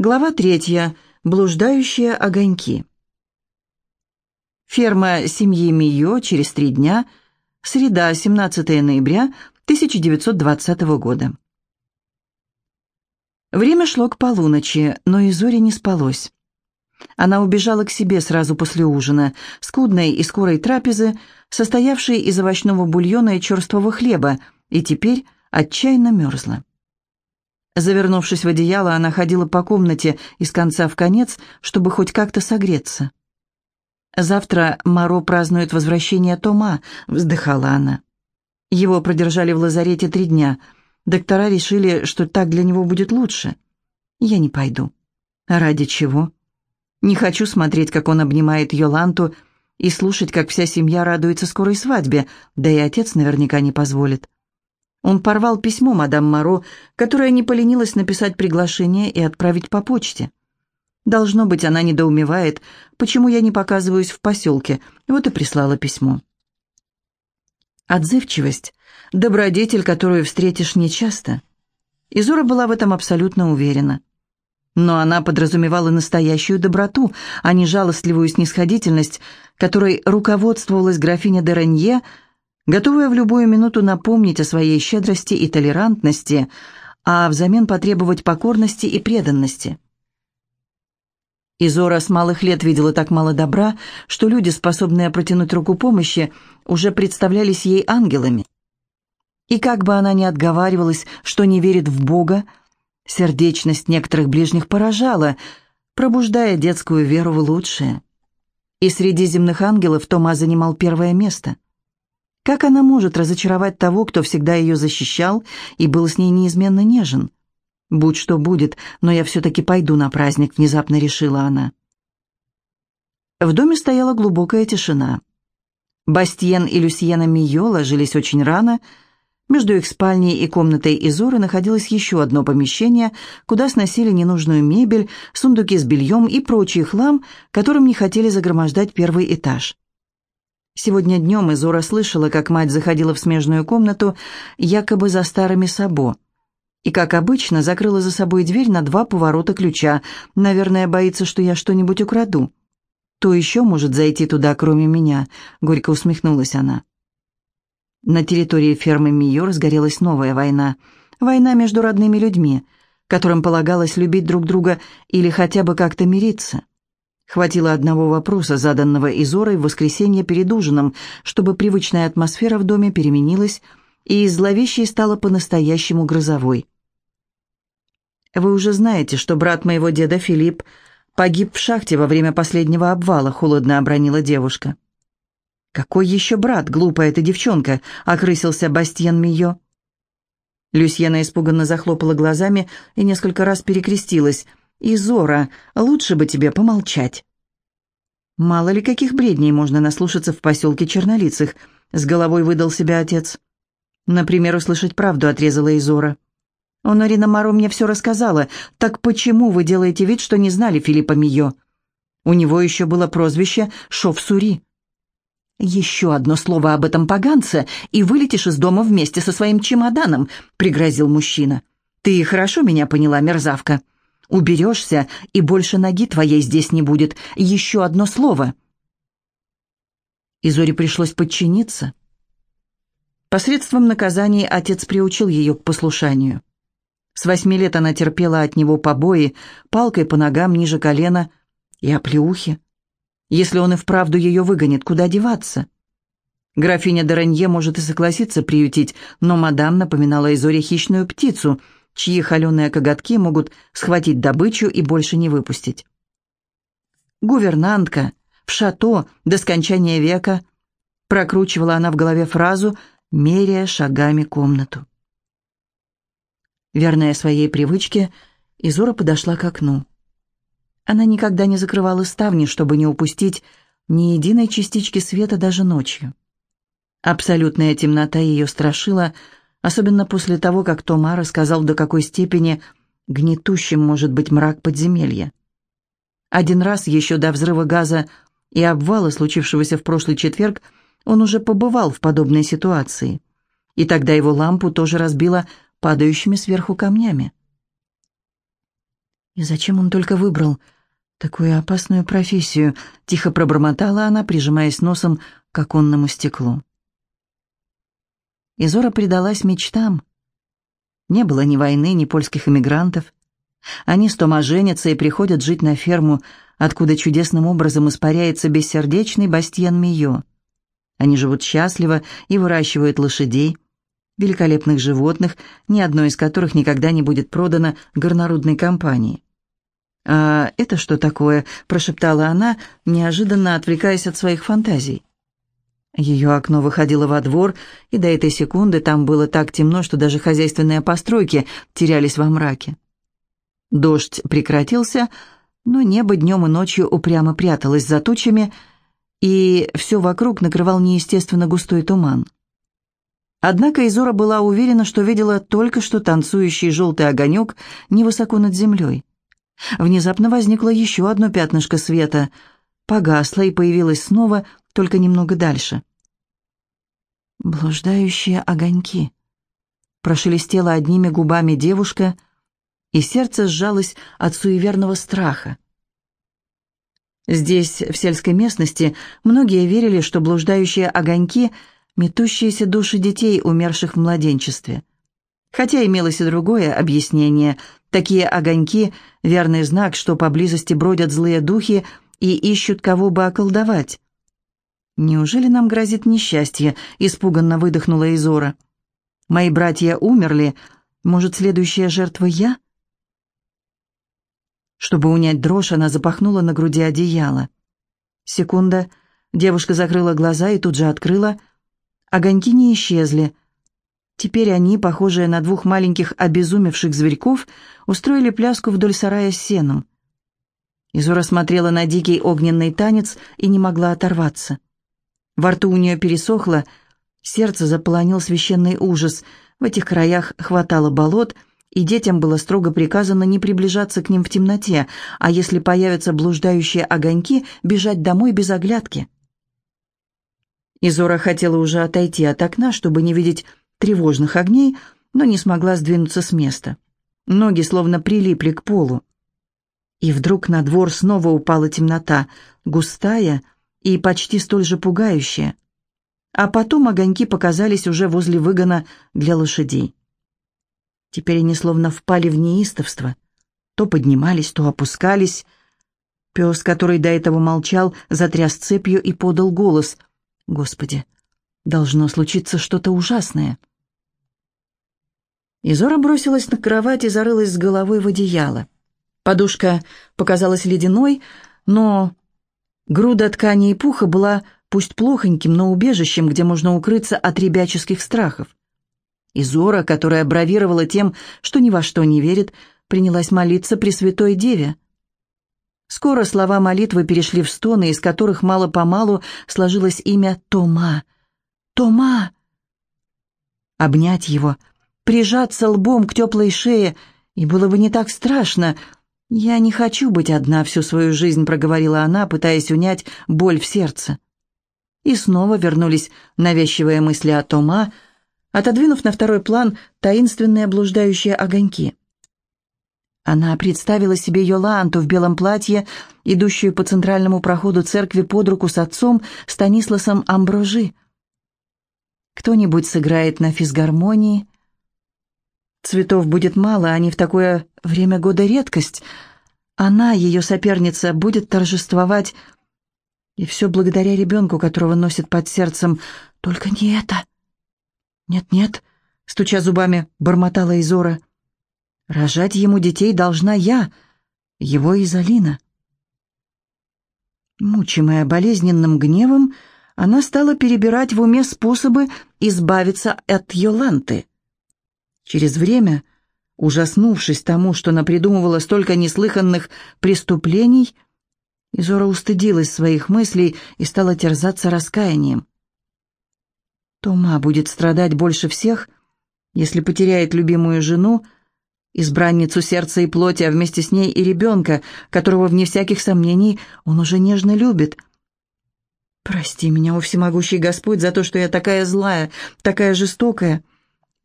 Глава третья. Блуждающие огоньки. Ферма семьи Мио через три дня. Среда, 17 ноября 1920 года. Время шло к полуночи, но и не спалось. Она убежала к себе сразу после ужина, скудной и скорой трапезы, состоявшей из овощного бульона и черствого хлеба, и теперь отчаянно мерзла. Завернувшись в одеяло, она ходила по комнате из конца в конец, чтобы хоть как-то согреться. «Завтра Маро празднует возвращение Тома», — вздыхала она. Его продержали в лазарете три дня. Доктора решили, что так для него будет лучше. Я не пойду. Ради чего? Не хочу смотреть, как он обнимает Йоланту, и слушать, как вся семья радуется скорой свадьбе, да и отец наверняка не позволит. Он порвал письмо мадам Моро, которая не поленилась написать приглашение и отправить по почте. Должно быть, она недоумевает, почему я не показываюсь в поселке, вот и прислала письмо. Отзывчивость — добродетель, которую встретишь нечасто. Изора была в этом абсолютно уверена. Но она подразумевала настоящую доброту, а не жалостливую снисходительность, которой руководствовалась графиня де Ранье — готовая в любую минуту напомнить о своей щедрости и толерантности, а взамен потребовать покорности и преданности. Изора с малых лет видела так мало добра, что люди, способные протянуть руку помощи, уже представлялись ей ангелами. И как бы она ни отговаривалась, что не верит в Бога, сердечность некоторых ближних поражала, пробуждая детскую веру в лучшее. И среди земных ангелов Тома занимал первое место – как она может разочаровать того, кто всегда ее защищал и был с ней неизменно нежен? Будь что будет, но я все-таки пойду на праздник, внезапно решила она. В доме стояла глубокая тишина. Бастиен и Люсьена Мио ложились очень рано. Между их спальней и комнатой Изоры находилось еще одно помещение, куда сносили ненужную мебель, сундуки с бельем и прочий хлам, которым не хотели загромождать первый этаж. Сегодня днем Изора слышала, как мать заходила в смежную комнату, якобы за старыми сабо. И, как обычно, закрыла за собой дверь на два поворота ключа. Наверное, боится, что я что-нибудь украду. «То еще может зайти туда, кроме меня», — горько усмехнулась она. На территории фермы Мио разгорелась новая война. Война между родными людьми, которым полагалось любить друг друга или хотя бы как-то мириться. Хватило одного вопроса, заданного Изорой в воскресенье перед ужином, чтобы привычная атмосфера в доме переменилась, и из зловещей стала по-настоящему грозовой. «Вы уже знаете, что брат моего деда Филипп погиб в шахте во время последнего обвала», — холодно обронила девушка. «Какой еще брат, глупая эта девчонка?» — окрысился Бастьен Мио. Люсьена испуганно захлопала глазами и несколько раз перекрестилась — «Изора, лучше бы тебе помолчать». Мало ли каких бредней можно наслушаться в поселке Чернолицых, с головой выдал себя отец. Например, услышать правду отрезала Изора. «Онорина Маро мне все рассказала. Так почему вы делаете вид, что не знали Филиппа Мио? У него еще было прозвище Шов-Сури». «Еще одно слово об этом поганце, и вылетишь из дома вместе со своим чемоданом», — пригрозил мужчина. «Ты хорошо меня поняла, мерзавка?» Уберешься, и больше ноги твоей здесь не будет. Еще одно слово». Изоре пришлось подчиниться. Посредством наказаний отец приучил ее к послушанию. С восьми лет она терпела от него побои, палкой по ногам ниже колена и оплеухи. Если он и вправду ее выгонит, куда деваться? Графиня Доранье может и согласиться приютить, но мадам напоминала Изоре хищную птицу — чьи холеные коготки могут схватить добычу и больше не выпустить. «Гувернантка, в шато до скончания века», прокручивала она в голове фразу, меряя шагами комнату. Верная своей привычке, Изора подошла к окну. Она никогда не закрывала ставни, чтобы не упустить ни единой частички света даже ночью. Абсолютная темнота ее страшила, особенно после того, как Тома рассказал, до какой степени гнетущим может быть мрак подземелья. Один раз, еще до взрыва газа и обвала, случившегося в прошлый четверг, он уже побывал в подобной ситуации. И тогда его лампу тоже разбило падающими сверху камнями. И зачем он только выбрал такую опасную профессию? Тихо пробормотала она, прижимаясь носом к оконному стеклу. Изора предалась мечтам. Не было ни войны, ни польских эмигрантов. Они с Тома женятся и приходят жить на ферму, откуда чудесным образом испаряется бессердечный Бастьян Мио. Они живут счастливо и выращивают лошадей, великолепных животных, ни одно из которых никогда не будет продано горнорудной компании. «А это что такое?» – прошептала она, неожиданно отвлекаясь от своих фантазий. Ее окно выходило во двор, и до этой секунды там было так темно, что даже хозяйственные постройки терялись во мраке. Дождь прекратился, но небо днем и ночью упрямо пряталось за тучами, и все вокруг накрывал неестественно густой туман. Однако Изора была уверена, что видела только что танцующий желтый огонек невысоко над землей. Внезапно возникло еще одно пятнышко света, погасло и появилось снова, только немного дальше. «Блуждающие огоньки», — прошелестела одними губами девушка, и сердце сжалось от суеверного страха. Здесь, в сельской местности, многие верили, что блуждающие огоньки — метущиеся души детей, умерших в младенчестве. Хотя имелось и другое объяснение. Такие огоньки — верный знак, что поблизости бродят злые духи и ищут кого бы околдовать. «Неужели нам грозит несчастье?» — испуганно выдохнула Изора. «Мои братья умерли. Может, следующая жертва я?» Чтобы унять дрожь, она запахнула на груди одеяло. Секунда. Девушка закрыла глаза и тут же открыла. Огоньки не исчезли. Теперь они, похожие на двух маленьких обезумевших зверьков, устроили пляску вдоль сарая с сеном. Изора смотрела на дикий огненный танец и не могла оторваться. Во рту у нее пересохло, сердце заполонил священный ужас. В этих краях хватало болот — и детям было строго приказано не приближаться к ним в темноте, а если появятся блуждающие огоньки, бежать домой без оглядки. Изора хотела уже отойти от окна, чтобы не видеть тревожных огней, но не смогла сдвинуться с места. Ноги словно прилипли к полу. И вдруг на двор снова упала темнота, густая и почти столь же пугающая. А потом огоньки показались уже возле выгона для лошадей. Теперь они словно впали в неистовство. То поднимались, то опускались. Пес, который до этого молчал, затряс цепью и подал голос. «Господи, должно случиться что-то ужасное». Изора бросилась на кровать и зарылась с головой в одеяло. Подушка показалась ледяной, но груда ткани и пуха была пусть плохоньким, но убежищем, где можно укрыться от ребяческих страхов. И Зора, которая бравировала тем, что ни во что не верит, принялась молиться Пресвятой Деве. Скоро слова молитвы перешли в стоны, из которых мало-помалу сложилось имя Тома. Тома! Обнять его, прижаться лбом к теплой шее, и было бы не так страшно. «Я не хочу быть одна всю свою жизнь», — проговорила она, пытаясь унять боль в сердце. И снова вернулись навязчивые мысли о Тома, — отодвинув на второй план таинственные блуждающие огоньки. Она представила себе Йоланту в белом платье, идущую по центральному проходу церкви под руку с отцом Станисласом Амброжи. Кто-нибудь сыграет на физгармонии. Цветов будет мало, они в такое время года редкость. Она, ее соперница, будет торжествовать, и все благодаря ребенку, которого носит под сердцем. Только не это. «Нет-нет», — стуча зубами, бормотала Изора. «Рожать ему детей должна я, его Изолина». Мучимая болезненным гневом, она стала перебирать в уме способы избавиться от Йоланты. Через время, ужаснувшись тому, что напридумывала столько неслыханных преступлений, Изора устыдилась своих мыслей и стала терзаться раскаянием. Тома будет страдать больше всех, если потеряет любимую жену, избранницу сердца и плоти, а вместе с ней и ребенка, которого, вне всяких сомнений, он уже нежно любит. «Прости меня, о всемогущий Господь, за то, что я такая злая, такая жестокая.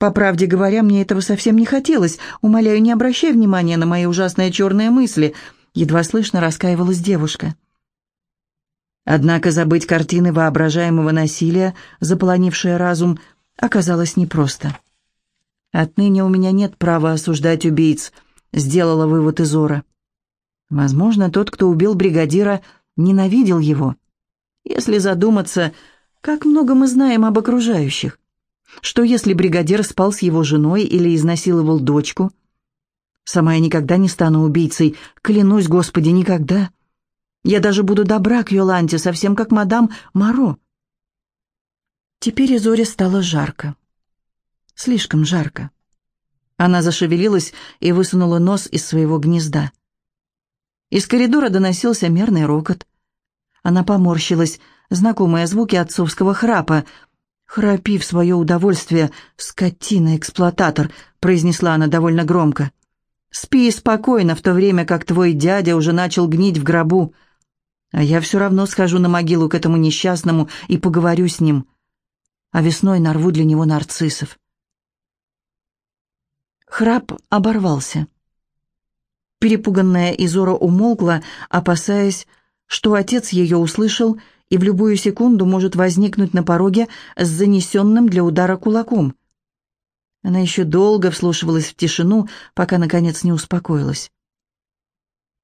По правде говоря, мне этого совсем не хотелось. Умоляю, не обращай внимания на мои ужасные черные мысли», — едва слышно раскаивалась девушка. Однако забыть картины воображаемого насилия, заполонившие разум, оказалось непросто. «Отныне у меня нет права осуждать убийц», — сделала вывод Изора. «Возможно, тот, кто убил бригадира, ненавидел его. Если задуматься, как много мы знаем об окружающих. Что если бригадир спал с его женой или изнасиловал дочку? Сама я никогда не стану убийцей, клянусь, Господи, никогда. Я даже буду добра к Йоланте, совсем как мадам Маро. Теперь Изоре стало жарко. Слишком жарко. Она зашевелилась и высунула нос из своего гнезда. Из коридора доносился мерный рокот. Она поморщилась, знакомые звуки отцовского храпа. «Храпи в свое удовольствие, скотина-эксплуататор», — произнесла она довольно громко. «Спи спокойно, в то время как твой дядя уже начал гнить в гробу. А я все равно схожу на могилу к этому несчастному и поговорю с ним. А весной нарву для него нарциссов». Храп оборвался. Перепуганная Изора умолкла, опасаясь, что отец ее услышал и в любую секунду может возникнуть на пороге с занесенным для удара кулаком. Она еще долго вслушивалась в тишину, пока, наконец, не успокоилась.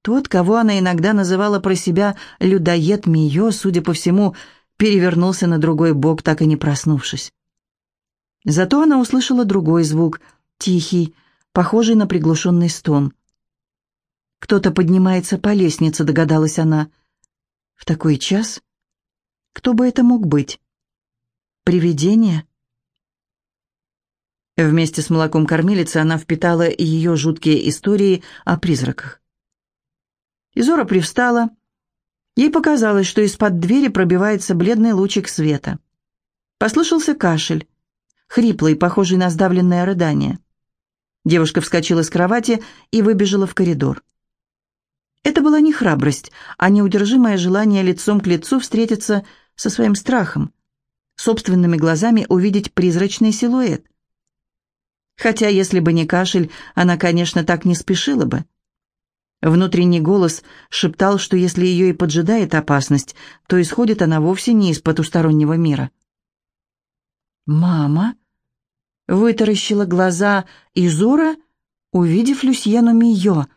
Тот, кого она иногда называла про себя «людоед Мио», судя по всему, перевернулся на другой бок, так и не проснувшись. Зато она услышала другой звук, тихий, похожий на приглушенный стон. «Кто-то поднимается по лестнице», — догадалась она. «В такой час? Кто бы это мог быть? Привидение?» Вместе с молоком кормилицы она впитала ее жуткие истории о призраках. Изора привстала. Ей показалось, что из-под двери пробивается бледный лучик света. Послышался кашель, хриплый, похожий на сдавленное рыдание. Девушка вскочила с кровати и выбежала в коридор. Это была не храбрость, а неудержимое желание лицом к лицу встретиться со своим страхом, собственными глазами увидеть призрачный силуэт. Хотя, если бы не кашель, она, конечно, так не спешила бы. Внутренний голос шептал, что если ее и поджидает опасность, то исходит она вовсе не из потустороннего мира. «Мама?» — вытаращила глаза Изора, увидев Люсьену Мио.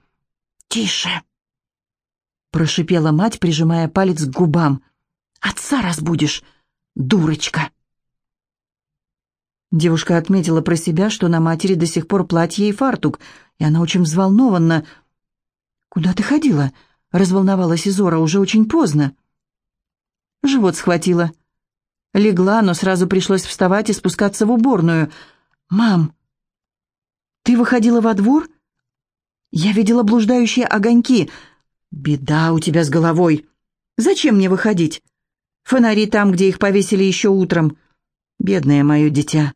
«Тише!» — прошипела мать, прижимая палец к губам. «Отца разбудишь, дурочка!» Девушка отметила про себя, что на матери до сих пор платье и фартук, и она очень взволнована — «Куда ты ходила?» — разволновалась Изора. «Уже очень поздно». Живот схватила. Легла, но сразу пришлось вставать и спускаться в уборную. «Мам, ты выходила во двор?» «Я видела блуждающие огоньки. Беда у тебя с головой. Зачем мне выходить? Фонари там, где их повесили еще утром. Бедное мое дитя.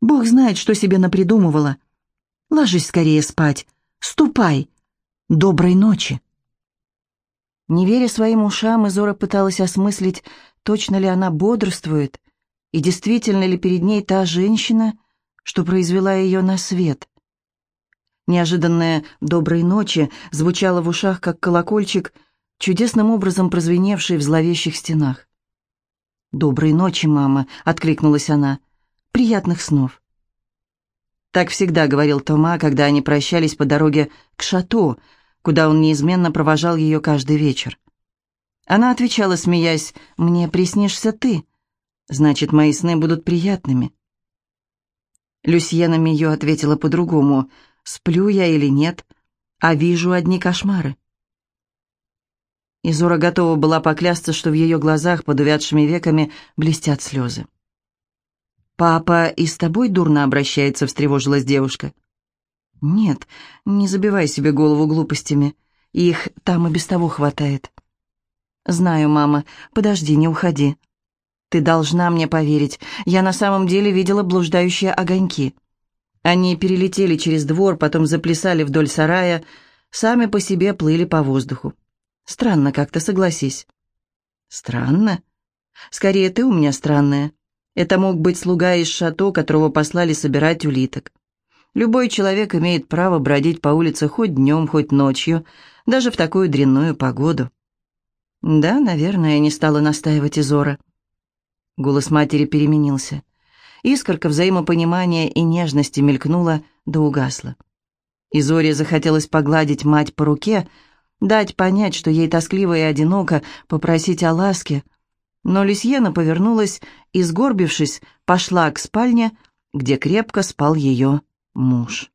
Бог знает, что себе напридумывала. Ложись скорее спать. Ступай. Доброй ночи!» Не веря своим ушам, Изора пыталась осмыслить, точно ли она бодрствует, и действительно ли перед ней та женщина, что произвела ее на свет. Неожиданная «доброй ночи» звучала в ушах, как колокольчик, чудесным образом прозвеневший в зловещих стенах. «Доброй ночи, мама», — откликнулась она. «Приятных снов». Так всегда говорил Тома, когда они прощались по дороге к шато, куда он неизменно провожал ее каждый вечер. Она отвечала, смеясь, «Мне приснишься ты, значит, мои сны будут приятными». Люсьена Мио ответила по-другому, «Сплю я или нет, а вижу одни кошмары». Изора готова была поклясться, что в ее глазах под увядшими веками блестят слезы. «Папа и с тобой дурно обращается», — встревожилась девушка. «Нет, не забивай себе голову глупостями. Их там и без того хватает». «Знаю, мама. Подожди, не уходи. Ты должна мне поверить. Я на самом деле видела блуждающие огоньки. Они перелетели через двор, потом заплясали вдоль сарая, сами по себе плыли по воздуху. Странно как-то, согласись». «Странно? Скорее, ты у меня странная. Это мог быть слуга из шато, которого послали собирать улиток. Любой человек имеет право бродить по улице хоть днем, хоть ночью, даже в такую дрянную погоду. Да, наверное, не стала настаивать Изора. Голос матери переменился. Искорка взаимопонимания и нежности мелькнула да угасла. Изоре захотелось погладить мать по руке, дать понять, что ей тоскливо и одиноко, попросить о ласке. Но Люсьена повернулась и, сгорбившись, пошла к спальне, где крепко спал ее муж.